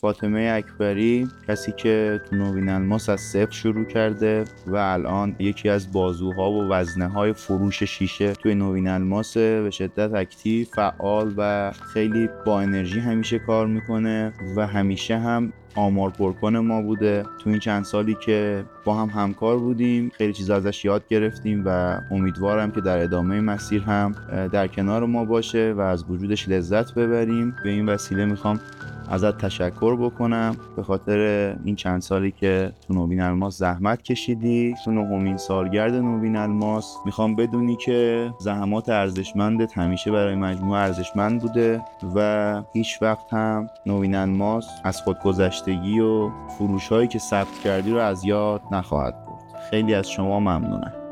فاطمه اکبری کسی که تو نوین الماس از صفر شروع کرده و الان یکی از بازوها و وزنه های فروش شیشه توی نوین الماس به شدت اکتیو فعال و خیلی با انرژی همیشه کار می‌کنه و همیشه هم آمار پرکن ما بوده. تو این چند سالی که با هم همکار بودیم خیلی چیز ازش یاد گرفتیم و امیدوارم که در ادامه مسیر هم در کنار ما باشه و از وجودش لذت ببریم. به این وسیله می‌خوام ازت تشکر بکنم به خاطر این چند سالی که تو نوین الماس زحمت کشیدی. تو نهمین سالگرد نوین الماس. می‌خوام بدونی که زحمات ارزشمندت همیشه برای مجموعه ارزشمند بوده و هیچ وقت هم نوین الماس از خودگذشتگی و فروش هایی که ثبت کردی رو از یاد نخواهد بود خیلی از شما ممنونم.